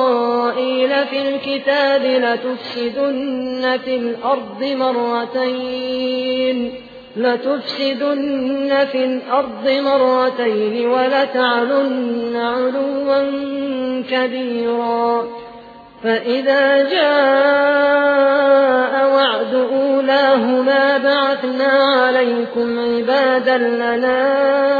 إسرائيل في الكتاب لتفسدن في الأرض مرتين لتفسدن في الأرض مرتين ولتعلن علوا كبيرا. فإذا جاء وعد أولاهما بعثنا عليكم عبادا لنا